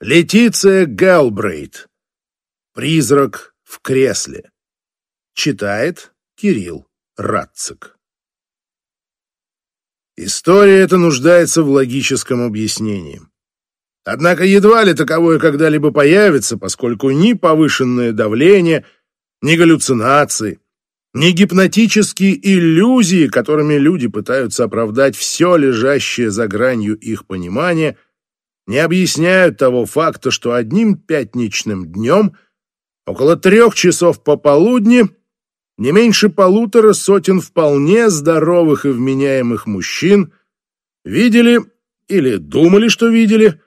Летиция Гэлбрейт. Призрак в кресле. Читает Кирилл Радцик. История эта нуждается в логическом объяснении. Однако едва ли таковое когда-либо появится, поскольку ни повышенное давление, ни галлюцинации, ни гипнотические иллюзии, которыми люди пытаются оправдать все лежащее за гранью их понимания – не объясняют того факта, что одним пятничным днем, около трех часов пополудни, не меньше полутора сотен вполне здоровых и вменяемых мужчин видели или думали, что видели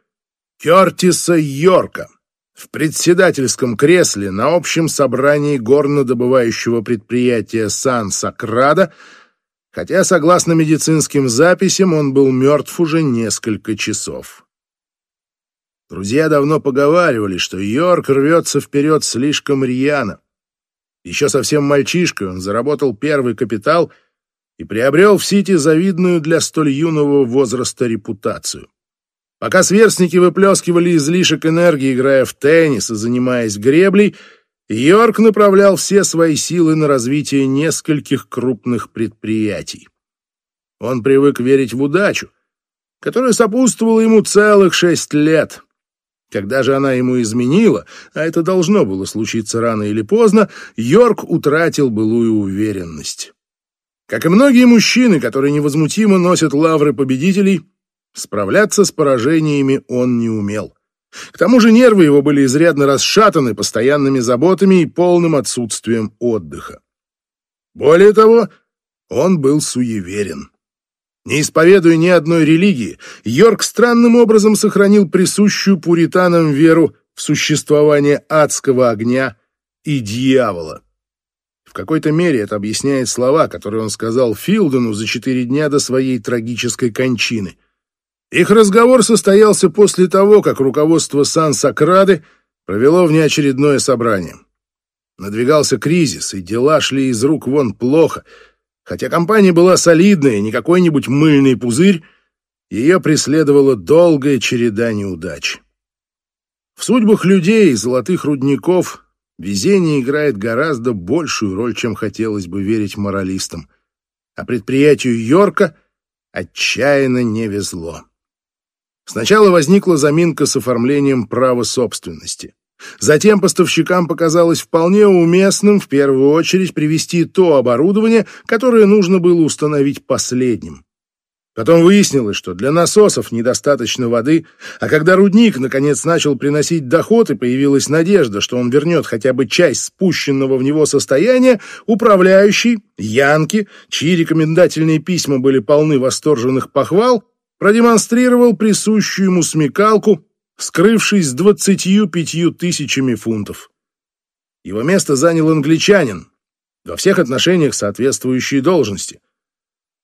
Кертиса Йорка в председательском кресле на общем собрании горнодобывающего предприятия Сан-Сакрада, хотя, согласно медицинским записям, он был мертв уже несколько часов. Друзья давно поговаривали, что Йорк рвется вперед слишком рьяно. Еще совсем мальчишкой он заработал первый капитал и приобрел в Сити завидную для столь юного возраста репутацию. Пока сверстники выплескивали излишек энергии, играя в теннис и занимаясь греблей, Йорк направлял все свои силы на развитие нескольких крупных предприятий. Он привык верить в удачу, которая сопутствовала ему целых шесть лет. Когда же она ему изменила, а это должно было случиться рано или поздно, Йорк утратил былую уверенность. Как и многие мужчины, которые невозмутимо носят лавры победителей, справляться с поражениями он не умел. К тому же нервы его были изрядно расшатаны постоянными заботами и полным отсутствием отдыха. Более того, он был суеверен. Не исповедуя ни одной религии, Йорк странным образом сохранил присущую пуританам веру в существование адского огня и дьявола. В какой-то мере это объясняет слова, которые он сказал Филдену за четыре дня до своей трагической кончины. Их разговор состоялся после того, как руководство Сан-Сакрады провело внеочередное собрание. Надвигался кризис, и дела шли из рук вон плохо — Хотя компания была солидная, не какой-нибудь мыльный пузырь, ее преследовала долгая череда неудач. В судьбах людей, золотых рудников, везение играет гораздо большую роль, чем хотелось бы верить моралистам. А предприятию Йорка отчаянно не везло. Сначала возникла заминка с оформлением права собственности. Затем поставщикам показалось вполне уместным в первую очередь привести то оборудование, которое нужно было установить последним. Потом выяснилось, что для насосов недостаточно воды, а когда рудник наконец начал приносить доход и появилась надежда, что он вернет хотя бы часть спущенного в него состояния, управляющий, Янки, чьи рекомендательные письма были полны восторженных похвал, продемонстрировал присущую ему смекалку скрывшись с двадцатью пятью тысячами фунтов. Его место занял англичанин, во всех отношениях соответствующие должности.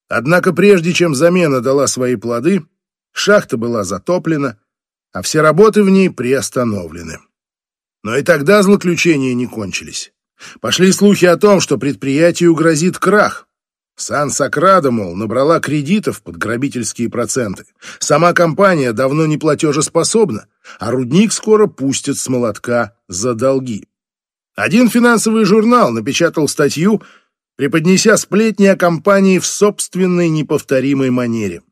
Однако прежде чем замена дала свои плоды, шахта была затоплена, а все работы в ней приостановлены. Но и тогда злоключения не кончились. Пошли слухи о том, что предприятию грозит крах. Сан-Сакрада, мол, набрала кредитов под грабительские проценты. Сама компания давно не платежеспособна, а рудник скоро пустят с молотка за долги. Один финансовый журнал напечатал статью, преподнеся сплетни о компании в собственной неповторимой манере.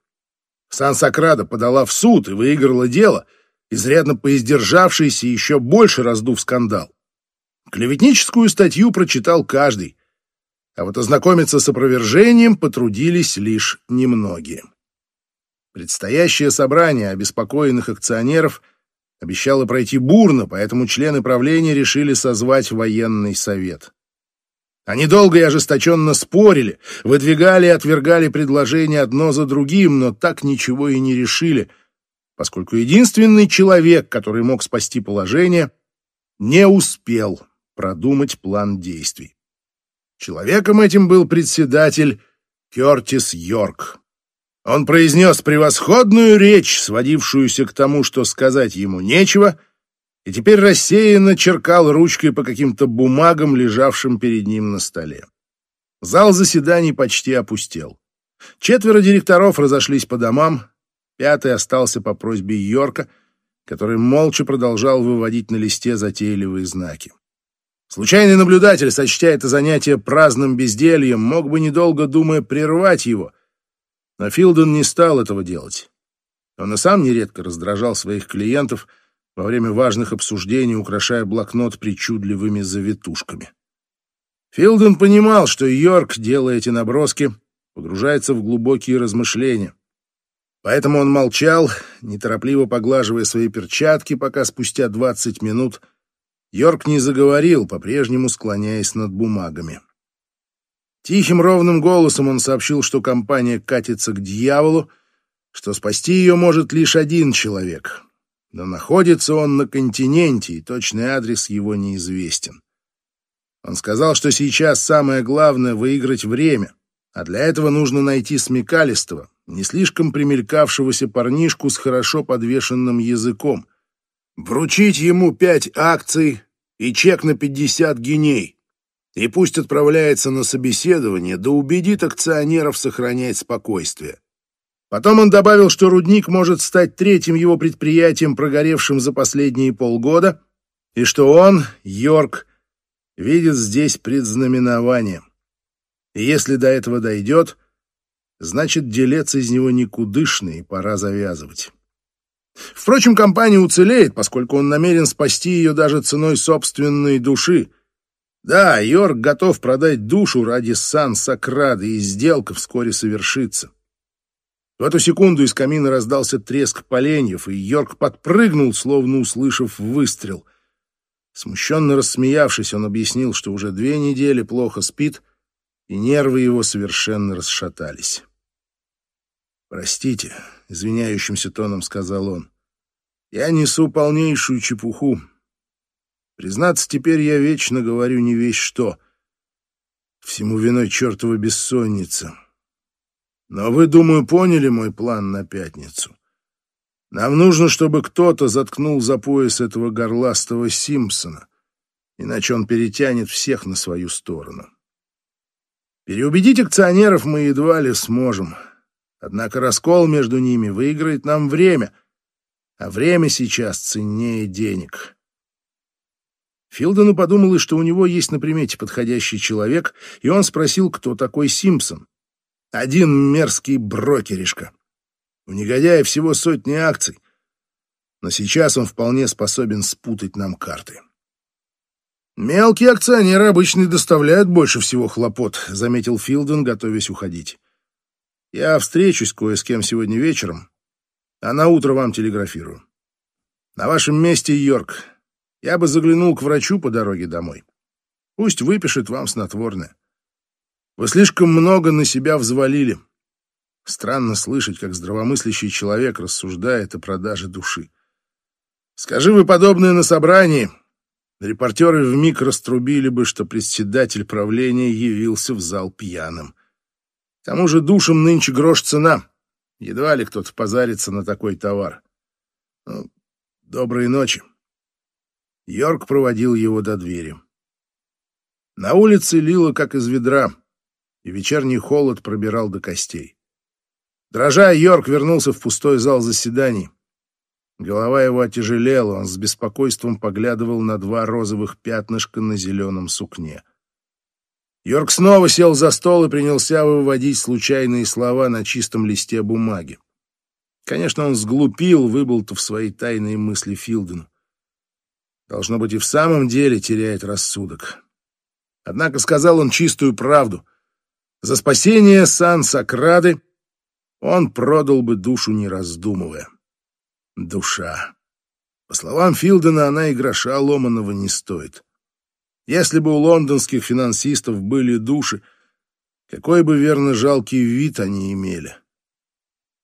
Сан-Сакрада подала в суд и выиграла дело, изрядно поиздержавшийся еще больше раздув скандал. Клеветническую статью прочитал каждый, а вот ознакомиться с опровержением потрудились лишь немногие. Предстоящее собрание обеспокоенных акционеров обещало пройти бурно, поэтому члены правления решили созвать военный совет. Они долго и ожесточенно спорили, выдвигали и отвергали предложения одно за другим, но так ничего и не решили, поскольку единственный человек, который мог спасти положение, не успел продумать план действий. Человеком этим был председатель Кертис Йорк. Он произнес превосходную речь, сводившуюся к тому, что сказать ему нечего, и теперь рассеянно черкал ручкой по каким-то бумагам, лежавшим перед ним на столе. Зал заседаний почти опустел. Четверо директоров разошлись по домам, пятый остался по просьбе Йорка, который молча продолжал выводить на листе затейливые знаки. Случайный наблюдатель, сочтя это занятие праздным бездельем, мог бы, недолго думая, прервать его, но Филден не стал этого делать. Он и сам нередко раздражал своих клиентов во время важных обсуждений, украшая блокнот причудливыми завитушками. Филден понимал, что Йорк, делая эти наброски, погружается в глубокие размышления. Поэтому он молчал, неторопливо поглаживая свои перчатки, пока спустя двадцать минут Йорк не заговорил, по-прежнему склоняясь над бумагами. Тихим ровным голосом он сообщил, что компания катится к дьяволу, что спасти ее может лишь один человек. Но находится он на континенте, и точный адрес его неизвестен. Он сказал, что сейчас самое главное — выиграть время, а для этого нужно найти смекалистого, не слишком примелькавшегося парнишку с хорошо подвешенным языком, вручить ему пять акций и чек на пятьдесят геней, и пусть отправляется на собеседование, да убедит акционеров сохранять спокойствие. Потом он добавил, что рудник может стать третьим его предприятием, прогоревшим за последние полгода, и что он, Йорк, видит здесь предзнаменование. И если до этого дойдет, значит, делец из него никудышный, пора завязывать. Впрочем, компания уцелеет, поскольку он намерен спасти ее даже ценой собственной души — да, Йорк готов продать душу ради сан Сакрады, и сделка вскоре совершится. В эту секунду из камина раздался треск поленьев, и Йорк подпрыгнул, словно услышав выстрел. Смущенно рассмеявшись, он объяснил, что уже две недели плохо спит, и нервы его совершенно расшатались. «Простите», — извиняющимся тоном сказал он, — «я несу полнейшую чепуху. Признаться, теперь я вечно говорю не весь что. Всему виной чертова бессонница. Но вы, думаю, поняли мой план на пятницу. Нам нужно, чтобы кто-то заткнул за пояс этого горластого Симпсона, иначе он перетянет всех на свою сторону. Переубедить акционеров мы едва ли сможем. Однако раскол между ними выиграет нам время, а время сейчас ценнее денег. Филдену подумалось, что у него есть на примете подходящий человек, и он спросил, кто такой Симпсон. Один мерзкий брокеришка. У негодяя всего сотни акций, но сейчас он вполне способен спутать нам карты. «Мелкие акционеры обычно доставляют больше всего хлопот», — заметил Филден, готовясь уходить. «Я встречусь кое с кем сегодня вечером, а на утро вам телеграфирую. На вашем месте, Йорк, я бы заглянул к врачу по дороге домой. Пусть выпишет вам снотворное. Вы слишком много на себя взвалили. Странно слышать, как здравомыслящий человек рассуждает о продаже души. Скажи вы подобное на собрании, репортеры вмиг раструбили бы, что председатель правления явился в зал пьяным. К тому же душам нынче грош цена. Едва ли кто-то позарится на такой товар. Ну, доброй ночи. Йорк проводил его до двери. На улице лило, как из ведра, и вечерний холод пробирал до костей. Дрожа, Йорк вернулся в пустой зал заседаний. Голова его отяжелела, он с беспокойством поглядывал на два розовых пятнышка на зеленом сукне. Йорк снова сел за стол и принялся выводить случайные слова на чистом листе бумаги. Конечно, он сглупил, выболтав свои тайные мысли Филдену. Должно быть, и в самом деле теряет рассудок. Однако сказал он чистую правду. За спасение Сан-Сокрады он продал бы душу, не раздумывая. Душа. По словам Филдена, она и гроша ломаного не стоит. Если бы у лондонских финансистов были души, какой бы верно жалкий вид они имели.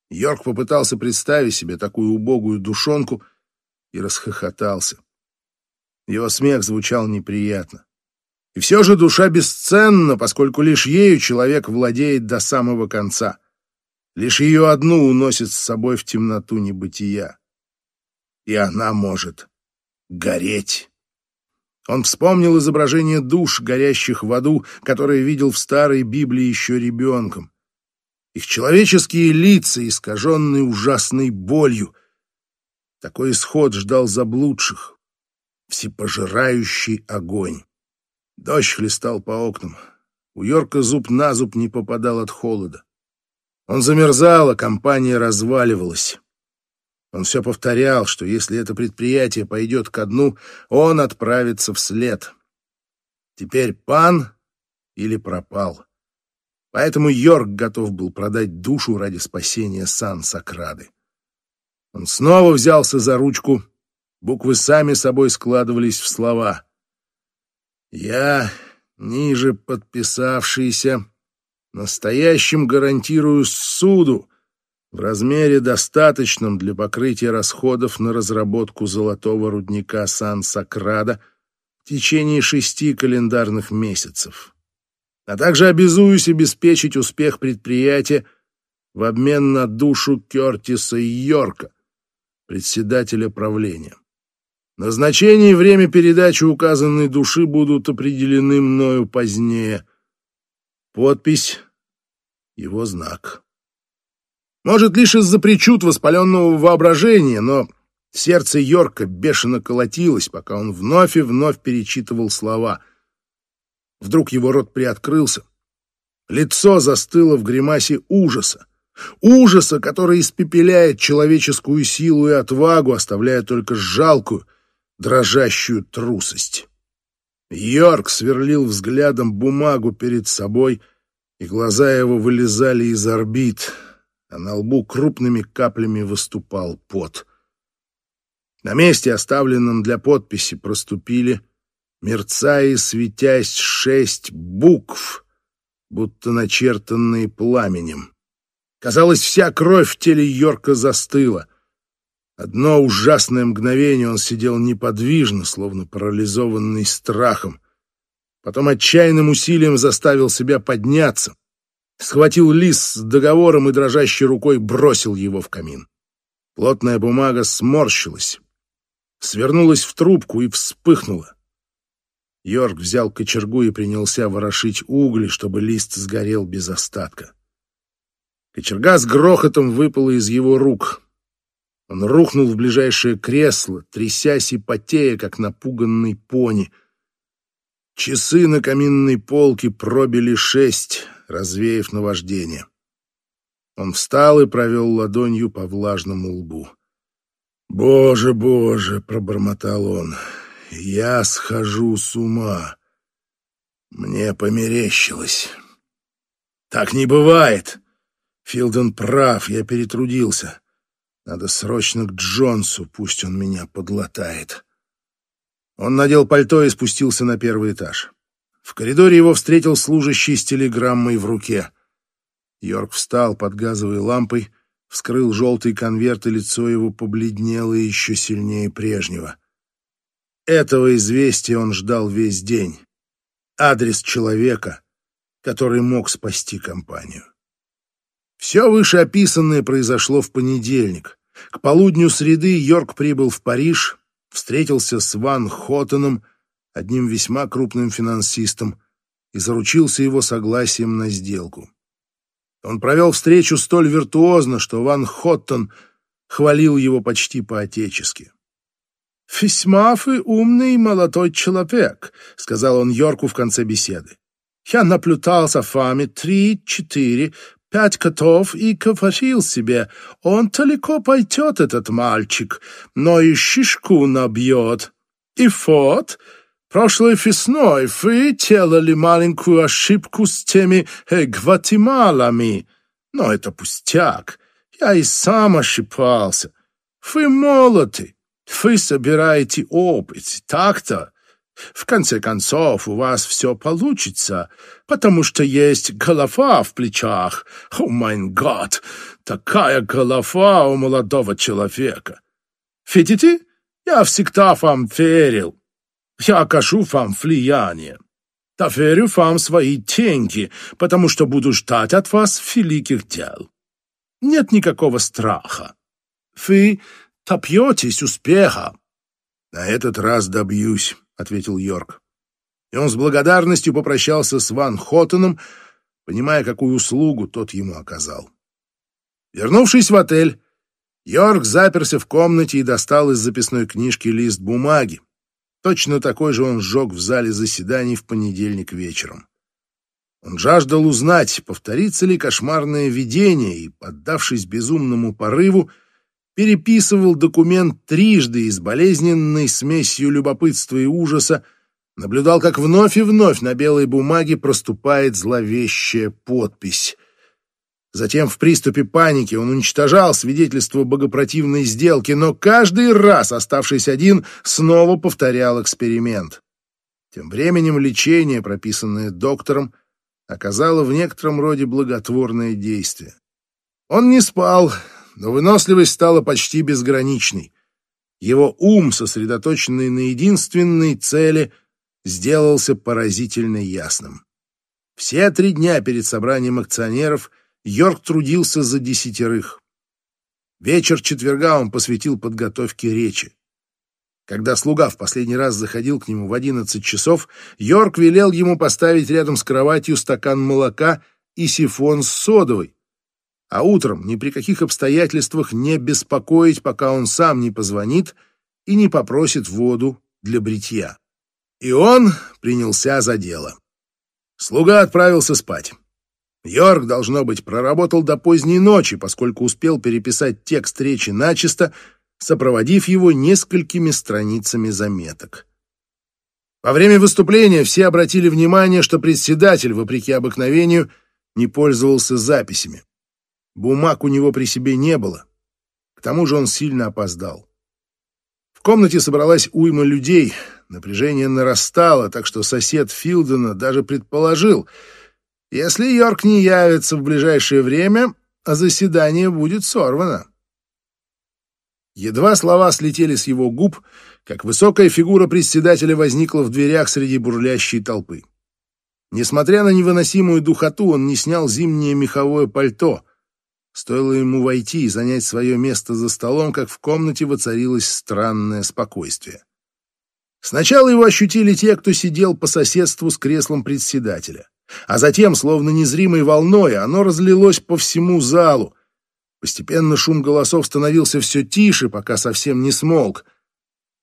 Йорк попытался представить себе такую убогую душонку и расхохотался. Его смех звучал неприятно. И все же душа бесценна, поскольку лишь ею человек владеет до самого конца. Лишь ее одну уносит с собой в темноту небытия. И она может гореть. Он вспомнил изображение душ, горящих в аду, которые видел в старой Библии еще ребенком. Их человеческие лица, искаженные ужасной болью. Такой исход ждал заблудших. Всепожирающий огонь. Дождь хлестал по окнам. У Йорка зуб на зуб не попадал от холода. Он замерзал, а компания разваливалась. Он все повторял, что если это предприятие пойдет ко дну, он отправится вслед. Теперь пан или пропал. Поэтому Йорк готов был продать душу ради спасения Сан-Сокрады. Он снова взялся за ручку. Буквы сами собой складывались в слова. «Я, ниже подписавшийся, настоящим гарантирую суду в размере достаточном для покрытия расходов на разработку золотого рудника Сан-Сокрада в течение шести календарных месяцев, а также обязуюсь обеспечить успех предприятия в обмен на душу Кертиса Йорка, председателя правления. Назначение и время передачи указанной души будут определены мною позднее. Подпись — его знак. Может, лишь из-за причуд воспаленного воображения, но сердце Йорка бешено колотилось, пока он вновь и вновь перечитывал слова. Вдруг его рот приоткрылся. Лицо застыло в гримасе ужаса. Ужаса, который испепеляет человеческую силу и отвагу, оставляя только жалкую, дрожащую трусость. Йорк сверлил взглядом бумагу перед собой, и глаза его вылезали из орбит, а на лбу крупными каплями выступал пот. На месте, оставленном для подписи, проступили, мерцая и светясь, шесть букв, будто начертанные пламенем. Казалось, вся кровь в теле Йорка застыла. Одно ужасное мгновение он сидел неподвижно, словно парализованный страхом. Потом отчаянным усилием заставил себя подняться. Схватил лист с договором и дрожащей рукой бросил его в камин. Плотная бумага сморщилась, свернулась в трубку и вспыхнула. Йорк взял кочергу и принялся ворошить угли, чтобы лист сгорел без остатка. Кочерга с грохотом выпала из его рук. Он рухнул в ближайшее кресло, трясясь и потея, как напуганный пони. Часы на каминной полке пробили шесть, развеяв наваждение. Он встал и провел ладонью по влажному лбу. «Боже, боже!» — пробормотал он. «Я схожу с ума. Мне померещилось. Так не бывает!» Филден прав, я перетрудился. Надо срочно к Джонсу, пусть он меня подлатает. Он надел пальто и спустился на первый этаж. В коридоре его встретил служащий с телеграммой в руке. Йорк встал под газовой лампой, вскрыл желтый конверт, и лицо его побледнело еще сильнее прежнего. Этого известия он ждал весь день. Адрес человека, который мог спасти компанию. Все вышеописанное произошло в понедельник. К полудню среды Йорк прибыл в Париж, встретился с Ван Хоттеном, одним весьма крупным финансистом, и заручился его согласием на сделку. Он провел встречу столь виртуозно, что Ван Хоттон хвалил его почти по-отечески. «Весьма вы умный молодой человек», — сказал он Йорку в конце беседы. «Я наблюдал за вами три-четыре пять котов и говорил себе, он далеко пойдет, этот мальчик, но и шишку набьет. И вот, прошлой весной вы делали маленькую ошибку с теми э, гватемалами. Но это пустяк, я и сам ошибался. Вы молоды, вы собираете опыт, так-то. В конце концов, у вас все получится, потому что есть голова в плечах. О, май гад, такая голова у молодого человека. Видите, я всегда вам верил. Я окажу вам влияние. Доверю вам свои деньги, потому что буду ждать от вас великих дел. Нет никакого страха. Вы топьетесь успеха. На этот раз добьюсь ответил Йорк. И он с благодарностью попрощался с Ван Хоттеном, понимая, какую услугу тот ему оказал. Вернувшись в отель, Йорк заперся в комнате и достал из записной книжки лист бумаги. Точно такой же он сжег в зале заседаний в понедельник вечером. Он жаждал узнать, повторится ли кошмарное видение, и, поддавшись безумному порыву, переписывал документ трижды и с болезненной смесью любопытства и ужаса, наблюдал, как вновь и вновь на белой бумаге проступает зловещая подпись. Затем в приступе паники он уничтожал свидетельство богопротивной сделки, но каждый раз, оставшись один, снова повторял эксперимент. Тем временем лечение, прописанное доктором, оказало в некотором роде благотворное действие. Он не спал, но выносливость стала почти безграничной. Его ум, сосредоточенный на единственной цели, сделался поразительно ясным. Все три дня перед собранием акционеров Йорк трудился за десятерых. Вечер четверга он посвятил подготовке речи. Когда слуга в последний раз заходил к нему в одиннадцать часов, Йорк велел ему поставить рядом с кроватью стакан молока и сифон с содовой, а утром ни при каких обстоятельствах не беспокоить, пока он сам не позвонит и не попросит воду для бритья. И он принялся за дело. Слуга отправился спать. Йорк, должно быть, проработал до поздней ночи, поскольку успел переписать текст речи начисто, сопроводив его несколькими страницами заметок. Во время выступления все обратили внимание, что председатель, вопреки обыкновению, не пользовался записями. Бумаг у него при себе не было. К тому же он сильно опоздал. В комнате собралась уйма людей, напряжение нарастало, так что сосед Филдена даже предположил, если Йорк не явится в ближайшее время, заседание будет сорвано. Едва слова слетели с его губ, как высокая фигура председателя возникла в дверях среди бурлящей толпы. Несмотря на невыносимую духоту, он не снял зимнее меховое пальто. Стоило ему войти и занять свое место за столом, как в комнате воцарилось странное спокойствие. Сначала его ощутили те, кто сидел по соседству с креслом председателя, а затем, словно незримой волной, оно разлилось по всему залу, Постепенно шум голосов становился все тише, пока совсем не смолк.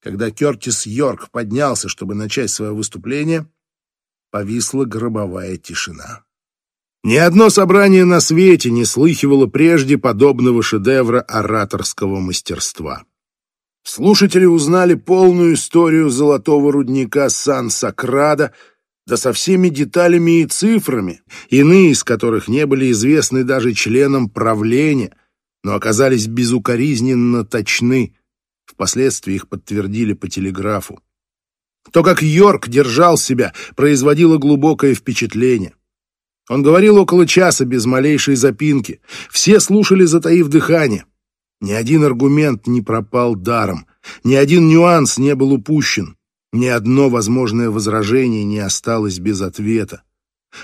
Когда Кертис Йорк поднялся, чтобы начать свое выступление, повисла гробовая тишина. Ни одно собрание на свете не слыхивало прежде подобного шедевра ораторского мастерства. Слушатели узнали полную историю золотого рудника Сан-Сакрада, да со всеми деталями и цифрами, иные из которых не были известны даже членам правления — но оказались безукоризненно точны. Впоследствии их подтвердили по телеграфу. То, как Йорк держал себя, производило глубокое впечатление. Он говорил около часа без малейшей запинки. Все слушали, затаив дыхание. Ни один аргумент не пропал даром, ни один нюанс не был упущен, ни одно возможное возражение не осталось без ответа.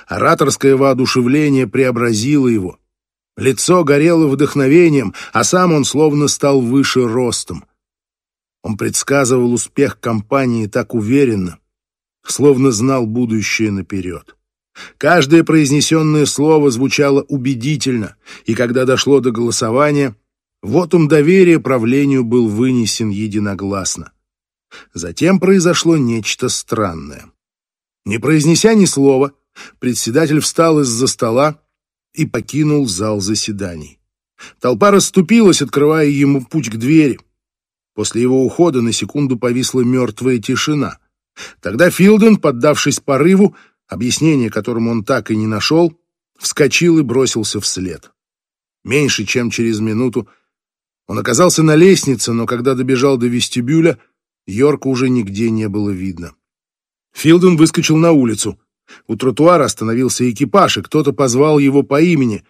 Ораторское воодушевление преобразило его. Лицо горело вдохновением, а сам он словно стал выше ростом. Он предсказывал успех компании так уверенно, словно знал будущее наперед. Каждое произнесенное слово звучало убедительно, и когда дошло до голосования, вот он доверия правлению был вынесен единогласно. Затем произошло нечто странное. Не произнеся ни слова, председатель встал из-за стола, и покинул зал заседаний. Толпа расступилась, открывая ему путь к двери. После его ухода на секунду повисла мертвая тишина. Тогда Филден, поддавшись порыву, объяснение которому он так и не нашел, вскочил и бросился вслед. Меньше чем через минуту он оказался на лестнице, но когда добежал до вестибюля, Йорка уже нигде не было видно. Филден выскочил на улицу. У тротуара остановился экипаж, и кто-то позвал его по имени.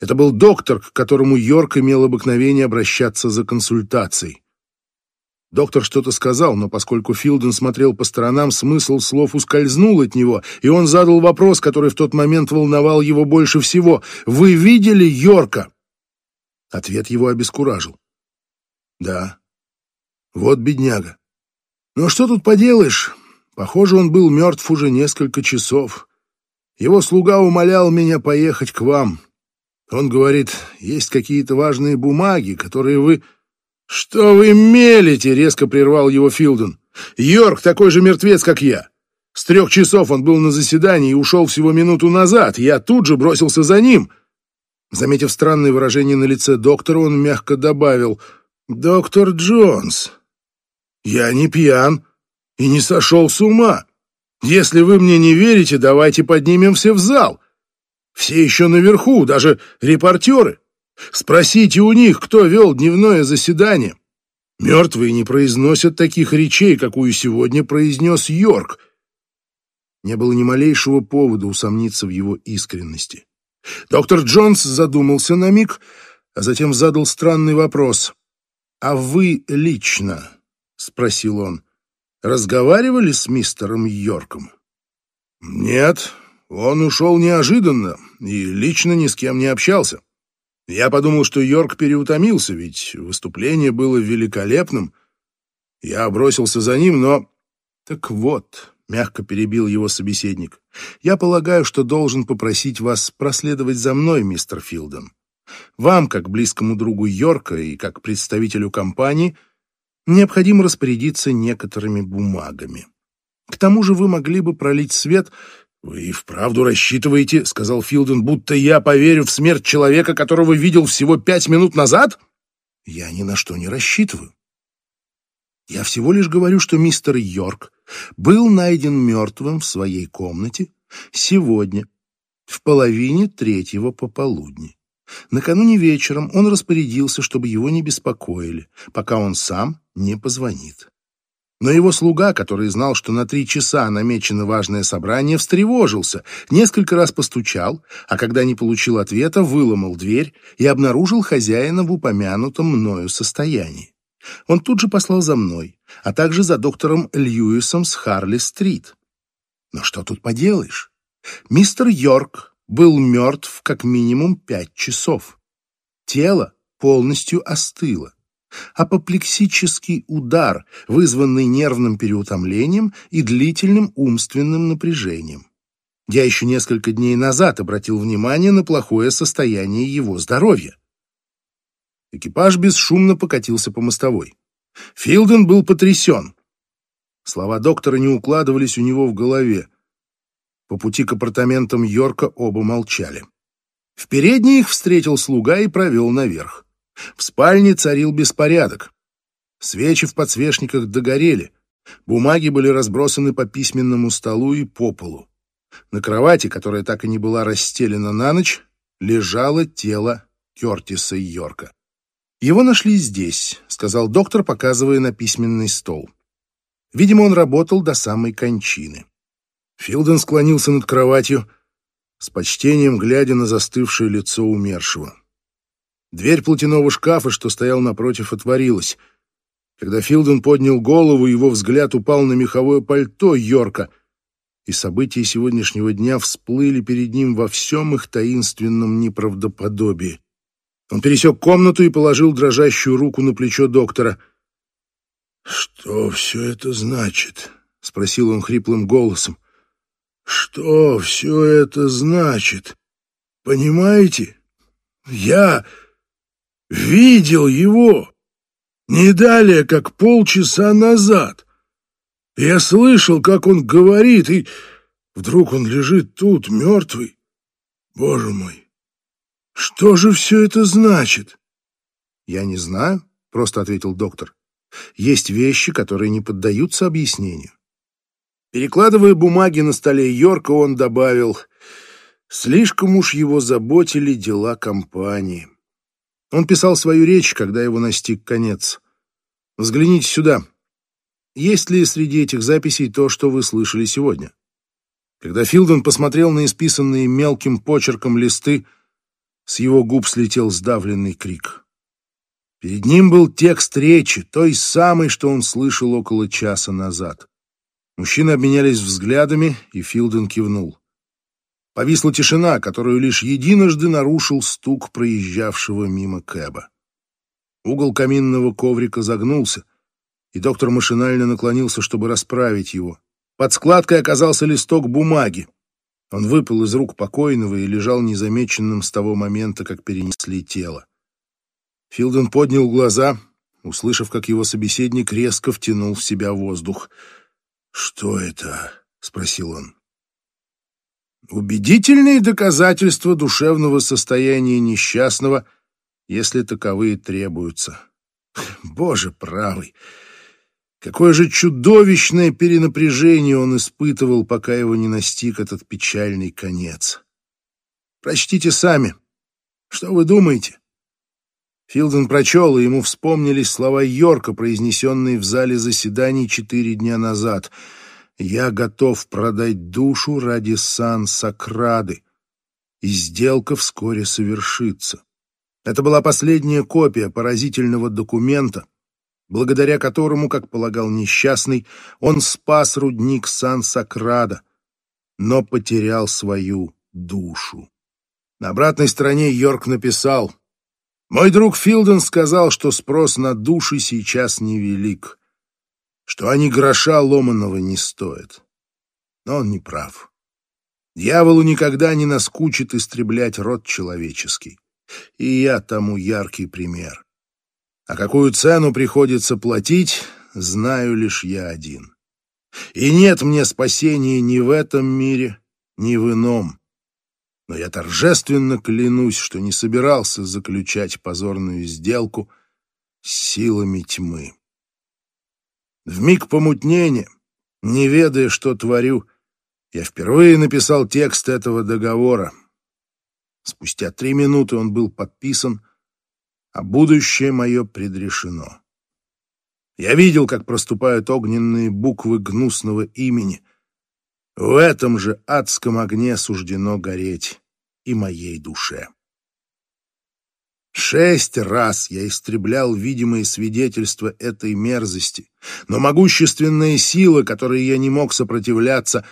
Это был доктор, к которому Йорк имел обыкновение обращаться за консультацией. Доктор что-то сказал, но поскольку Филден смотрел по сторонам, смысл слов ускользнул от него, и он задал вопрос, который в тот момент волновал его больше всего. «Вы видели Йорка?» Ответ его обескуражил. «Да». «Вот бедняга». «Ну что тут поделаешь? Похоже, он был мертв уже несколько часов. Его слуга умолял меня поехать к вам. Он говорит, есть какие-то важные бумаги, которые вы... Что вы мелите? Резко прервал его Филден. Йорк такой же мертвец, как я. С трех часов он был на заседании и ушел всего минуту назад. Я тут же бросился за ним. Заметив странное выражение на лице доктора, он мягко добавил «Доктор Джонс, я не пьян и не сошел с ума. Если вы мне не верите, давайте поднимемся в зал. Все еще наверху, даже репортеры. Спросите у них, кто вел дневное заседание. Мертвые не произносят таких речей, какую сегодня произнес Йорк. Не было ни малейшего повода усомниться в его искренности. Доктор Джонс задумался на миг, а затем задал странный вопрос. «А вы лично?» — спросил он. «Разговаривали с мистером Йорком?» «Нет, он ушел неожиданно и лично ни с кем не общался. Я подумал, что Йорк переутомился, ведь выступление было великолепным. Я бросился за ним, но... Так вот, мягко перебил его собеседник, я полагаю, что должен попросить вас проследовать за мной, мистер Филден. Вам, как близкому другу Йорка и как представителю компании, необходимо распорядиться некоторыми бумагами. К тому же вы могли бы пролить свет «Вы и вправду рассчитываете, — сказал Филден, — будто я поверю в смерть человека, которого видел всего пять минут назад? Я ни на что не рассчитываю. Я всего лишь говорю, что мистер Йорк был найден мертвым в своей комнате сегодня, в половине третьего пополудни. Накануне вечером он распорядился, чтобы его не беспокоили, пока он сам не позвонит. Но его слуга, который знал, что на три часа намечено важное собрание, встревожился, несколько раз постучал, а когда не получил ответа, выломал дверь и обнаружил хозяина в упомянутом мною состоянии. Он тут же послал за мной, а также за доктором Льюисом с Харли-стрит. Но что тут поделаешь? Мистер Йорк был мертв как минимум пять часов. Тело полностью остыло апоплексический удар, вызванный нервным переутомлением и длительным умственным напряжением. Я еще несколько дней назад обратил внимание на плохое состояние его здоровья. Экипаж бесшумно покатился по мостовой. Филден был потрясен. Слова доктора не укладывались у него в голове. По пути к апартаментам Йорка оба молчали. В передней их встретил слуга и провел наверх. В спальне царил беспорядок. Свечи в подсвечниках догорели. Бумаги были разбросаны по письменному столу и по полу. На кровати, которая так и не была расстелена на ночь, лежало тело Кертиса Йорка. «Его нашли здесь», — сказал доктор, показывая на письменный стол. Видимо, он работал до самой кончины. Филден склонился над кроватью, с почтением глядя на застывшее лицо умершего. Дверь платяного шкафа, что стоял напротив, отворилась. Когда Филден поднял голову, его взгляд упал на меховое пальто Йорка, и события сегодняшнего дня всплыли перед ним во всем их таинственном неправдоподобии. Он пересек комнату и положил дрожащую руку на плечо доктора. «Что все это значит?» — спросил он хриплым голосом. «Что все это значит? Понимаете? Я...» видел его не далее, как полчаса назад. Я слышал, как он говорит, и вдруг он лежит тут, мертвый. Боже мой, что же все это значит? Я не знаю, просто ответил доктор. Есть вещи, которые не поддаются объяснению. Перекладывая бумаги на столе Йорка, он добавил, слишком уж его заботили дела компании. Он писал свою речь, когда его настиг конец. Взгляните сюда. Есть ли среди этих записей то, что вы слышали сегодня? Когда Филден посмотрел на исписанные мелким почерком листы, с его губ слетел сдавленный крик. Перед ним был текст речи, той самой, что он слышал около часа назад. Мужчины обменялись взглядами, и Филден кивнул. Повисла тишина, которую лишь единожды нарушил стук проезжавшего мимо Кэба. Угол каминного коврика загнулся, и доктор машинально наклонился, чтобы расправить его. Под складкой оказался листок бумаги. Он выпал из рук покойного и лежал незамеченным с того момента, как перенесли тело. Филден поднял глаза, услышав, как его собеседник резко втянул в себя воздух. «Что это?» — спросил он. «Убедительные доказательства душевного состояния несчастного, если таковые требуются. Боже правый!» Какое же чудовищное перенапряжение он испытывал, пока его не настиг этот печальный конец. Прочтите сами. Что вы думаете? Филден прочел, и ему вспомнились слова Йорка, произнесенные в зале заседаний четыре дня назад. «Я готов продать душу ради сан-Сокрады, и сделка вскоре совершится». Это была последняя копия поразительного документа, благодаря которому, как полагал несчастный, он спас рудник Сан-Сакрада, но потерял свою душу. На обратной стороне Йорк написал «Мой друг Филден сказал, что спрос на души сейчас невелик, что они гроша ломаного не стоят. Но он не прав. Дьяволу никогда не наскучит истреблять род человеческий. И я тому яркий пример. А какую цену приходится платить, знаю лишь я один. И нет мне спасения ни в этом мире, ни в ином. Но я торжественно клянусь, что не собирался заключать позорную сделку с силами тьмы. В миг помутнения, не ведая, что творю, я впервые написал текст этого договора. Спустя три минуты он был подписан — а будущее мое предрешено. Я видел, как проступают огненные буквы гнусного имени. В этом же адском огне суждено гореть и моей душе. Шесть раз я истреблял видимые свидетельства этой мерзости, но могущественная сила, которой я не мог сопротивляться,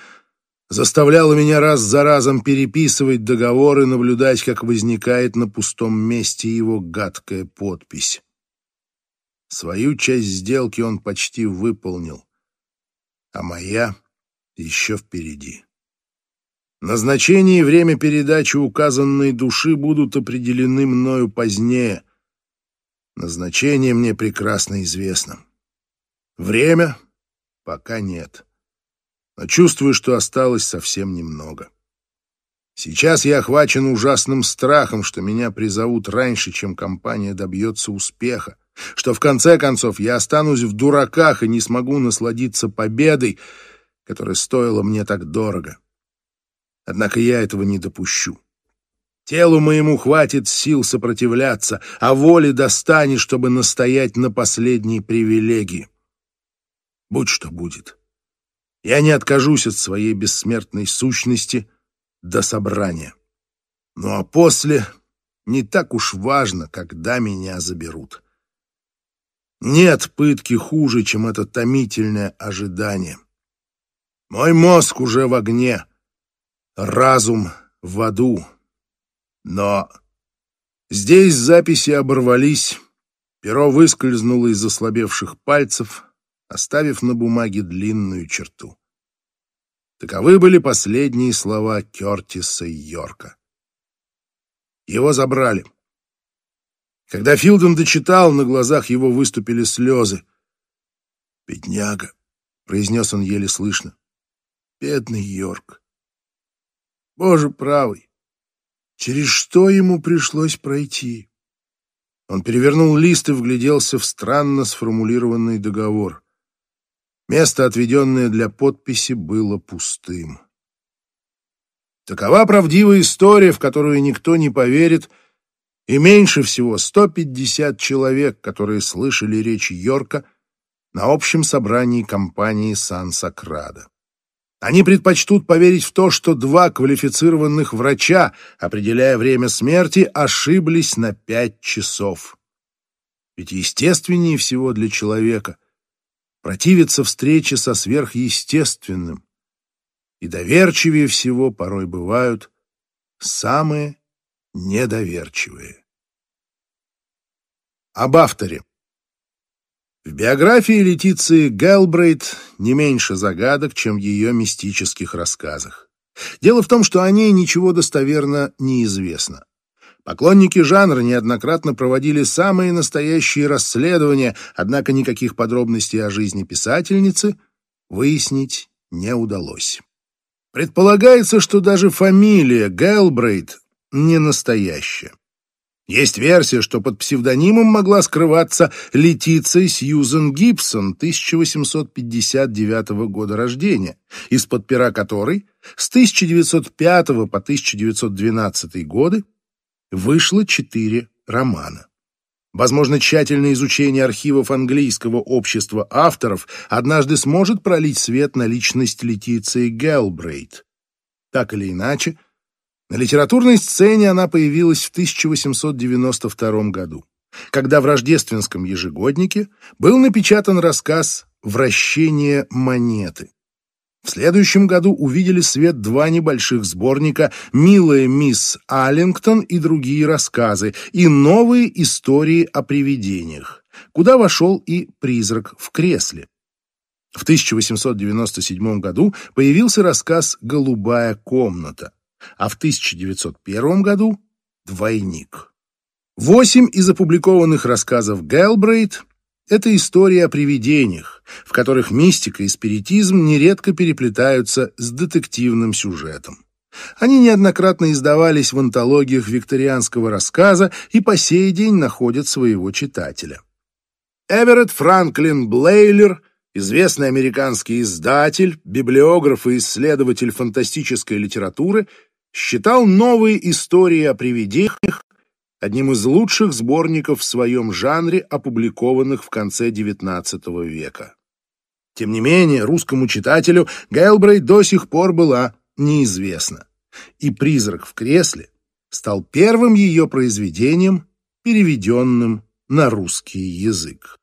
заставляла меня раз за разом переписывать договор и наблюдать, как возникает на пустом месте его гадкая подпись. Свою часть сделки он почти выполнил, а моя еще впереди. Назначение и время передачи указанной души будут определены мною позднее. Назначение мне прекрасно известно. Время пока нет но чувствую, что осталось совсем немного. Сейчас я охвачен ужасным страхом, что меня призовут раньше, чем компания добьется успеха, что в конце концов я останусь в дураках и не смогу насладиться победой, которая стоила мне так дорого. Однако я этого не допущу. Телу моему хватит сил сопротивляться, а воли достанет, чтобы настоять на последней привилегии. Будь что будет. Я не откажусь от своей бессмертной сущности до собрания. Ну а после не так уж важно, когда меня заберут. Нет пытки хуже, чем это томительное ожидание. Мой мозг уже в огне, разум в аду. Но здесь записи оборвались, перо выскользнуло из ослабевших пальцев, оставив на бумаге длинную черту. Таковы были последние слова Кертиса Йорка. Его забрали. Когда Филден дочитал, на глазах его выступили слезы. «Бедняга», — произнес он еле слышно. «Бедный Йорк! Боже правый! Через что ему пришлось пройти?» Он перевернул лист и вгляделся в странно сформулированный договор. Место, отведенное для подписи, было пустым. Такова правдивая история, в которую никто не поверит, и меньше всего 150 человек, которые слышали речь Йорка на общем собрании компании Сан-Сакрада. Они предпочтут поверить в то, что два квалифицированных врача, определяя время смерти, ошиблись на пять часов. Ведь естественнее всего для человека — противится встрече со сверхъестественным, и доверчивее всего порой бывают самые недоверчивые. Об авторе. В биографии Летиции Гелбрейт не меньше загадок, чем в ее мистических рассказах. Дело в том, что о ней ничего достоверно не известно. Поклонники жанра неоднократно проводили самые настоящие расследования, однако никаких подробностей о жизни писательницы выяснить не удалось. Предполагается, что даже фамилия Гелбрейт не настоящая. Есть версия, что под псевдонимом могла скрываться Летиция Сьюзен Гибсон 1859 года рождения, из-под пера которой с 1905 по 1912 годы вышло четыре романа. Возможно, тщательное изучение архивов английского общества авторов однажды сможет пролить свет на личность Летиции Гелбрейт. Так или иначе, на литературной сцене она появилась в 1892 году, когда в рождественском ежегоднике был напечатан рассказ «Вращение монеты». В следующем году увидели свет два небольших сборника «Милая мисс Аллингтон» и другие рассказы, и новые истории о привидениях, куда вошел и «Призрак в кресле». В 1897 году появился рассказ «Голубая комната», а в 1901 году «Двойник». Восемь из опубликованных рассказов Гелбрейт — это истории о привидениях, в которых мистика и спиритизм нередко переплетаются с детективным сюжетом. Они неоднократно издавались в антологиях викторианского рассказа и по сей день находят своего читателя. Эверетт Франклин Блейлер, известный американский издатель, библиограф и исследователь фантастической литературы, считал новые истории о привидениях одним из лучших сборников в своем жанре, опубликованных в конце XIX века. Тем не менее, русскому читателю Гелбрейт до сих пор была неизвестна, и «Призрак в кресле» стал первым ее произведением, переведенным на русский язык.